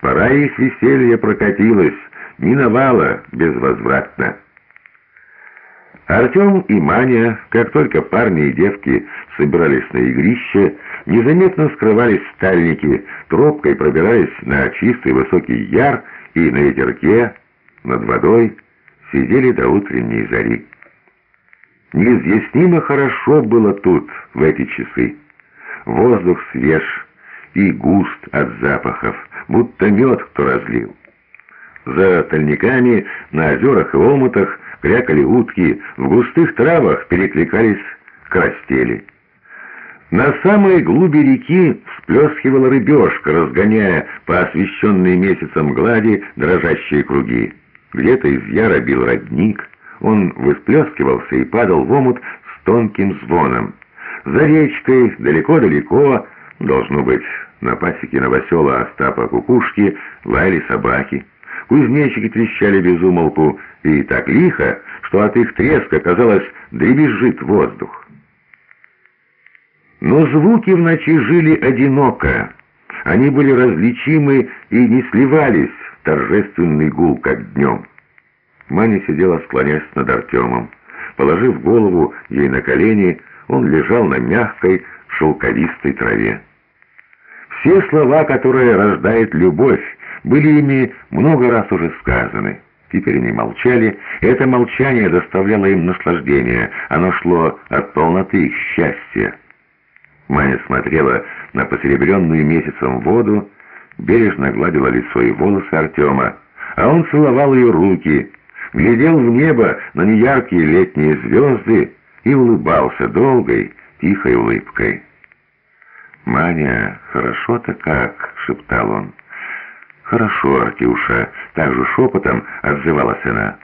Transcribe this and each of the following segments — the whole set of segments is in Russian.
Пора их веселье прокатилось, миновало безвозвратно. Артем и Маня, как только парни и девки собирались на игрище, незаметно скрывались в стальнике, тропкой пробираясь на чистый высокий яр и на ветерке над водой сидели до утренней зари. Неизъяснимо хорошо было тут в эти часы. Воздух свеж и густ от запахов, будто мед кто разлил. За тальниками, на озерах и омутах крякали утки, в густых травах перекликались карастели. На самой глуби реки всплескивала рыбешка, разгоняя по освещенной месяцем глади дрожащие круги. Где-то из яра бил родник, он высплескивался и падал в омут с тонким звоном. За речкой, далеко-далеко, должно быть, на пасеке новосела Остапа Кукушки, лаяли собаки. Кузнечики трещали без умолку и так лихо, что от их треска, казалось, дребезжит воздух. Но звуки в ночи жили одиноко. Они были различимы и не сливались в торжественный гул, как днем. Маня сидела, склонясь над Артемом. Положив голову ей на колени, он лежал на мягкой, шелковистой траве. Все слова, которые рождает любовь, были ими много раз уже сказаны. Теперь они молчали, это молчание доставляло им наслаждение. Оно шло от полноты их счастья. Маня смотрела на посеребренную месяцем воду, бережно гладила лицо и волосы Артема, а он целовал ее руки, глядел в небо на неяркие летние звезды и улыбался долгой, тихой улыбкой. «Маня, хорошо-то как!» — шептал он. «Хорошо, Артюша», — так же шепотом отзывалась она.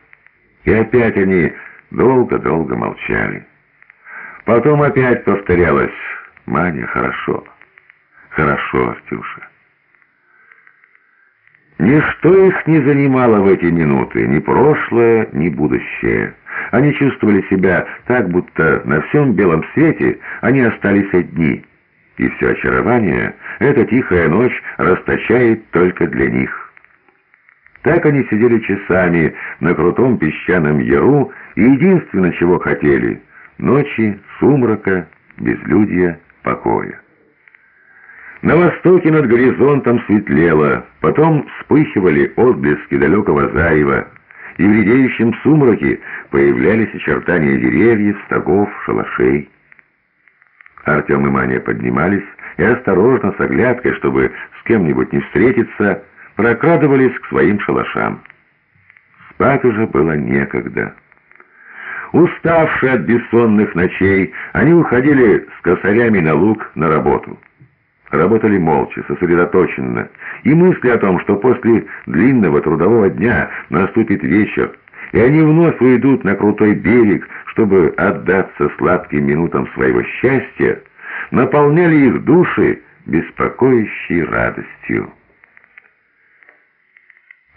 И опять они долго-долго молчали. Потом опять повторялось «Маня, хорошо, хорошо, Артюша». Ничто их не занимало в эти минуты, ни прошлое, ни будущее. Они чувствовали себя так, будто на всем белом свете они остались одни — и все очарование эта тихая ночь расточает только для них. Так они сидели часами на крутом песчаном яру и единственное, чего хотели — ночи, сумрака, безлюдья, покоя. На востоке над горизонтом светлело, потом вспыхивали отблески далекого зарева, и в редеющем сумраке появлялись очертания деревьев, стогов, шалашей. Артем и Маня поднимались и осторожно, с оглядкой, чтобы с кем-нибудь не встретиться, прокрадывались к своим шалашам. Спать уже было некогда. Уставшие от бессонных ночей, они уходили с косарями на луг на работу. Работали молча, сосредоточенно, и мысли о том, что после длинного трудового дня наступит вечер, и они вновь уйдут на крутой берег, чтобы отдаться сладким минутам своего счастья, наполняли их души беспокоящей радостью.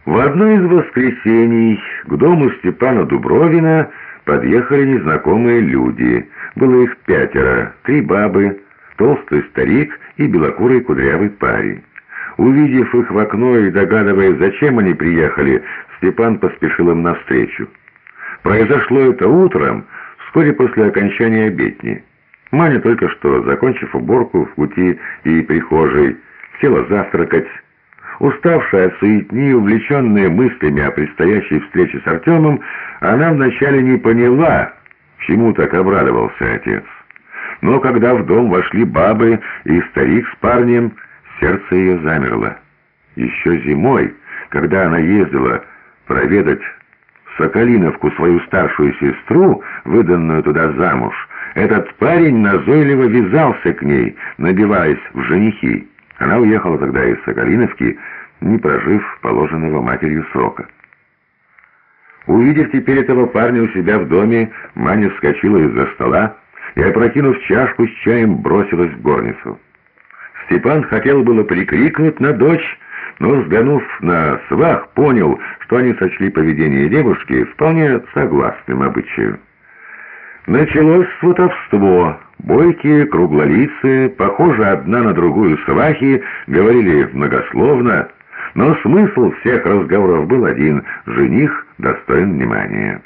В одно из воскресений к дому Степана Дубровина подъехали незнакомые люди. Было их пятеро, три бабы, толстый старик и белокурый кудрявый парень. Увидев их в окно и догадываясь, зачем они приехали, Степан поспешил им навстречу. Произошло это утром, вскоре после окончания обедни. Маня только что, закончив уборку в пути и прихожей, села завтракать. Уставшая от суетни, увлеченная мыслями о предстоящей встрече с Артемом, она вначале не поняла, чему так обрадовался отец. Но когда в дом вошли бабы и старик с парнем, сердце ее замерло. Еще зимой, когда она ездила проведать Соколиновку, свою старшую сестру, выданную туда замуж, этот парень назойливо вязался к ней, набиваясь в женихи. Она уехала тогда из Соколиновки, не прожив положенного матерью срока. Увидев теперь этого парня у себя в доме, Маня вскочила из-за стола и, опрокинув чашку с чаем, бросилась в горницу. Степан хотел было прикрикнуть на дочь, но, взглянув на свах, понял, что они сочли поведение девушки вполне согласным обычаю. Началось сватовство. Бойкие, круглолицые, похожие одна на другую свахи, говорили многословно, Но смысл всех разговоров был один — жених достоин внимания.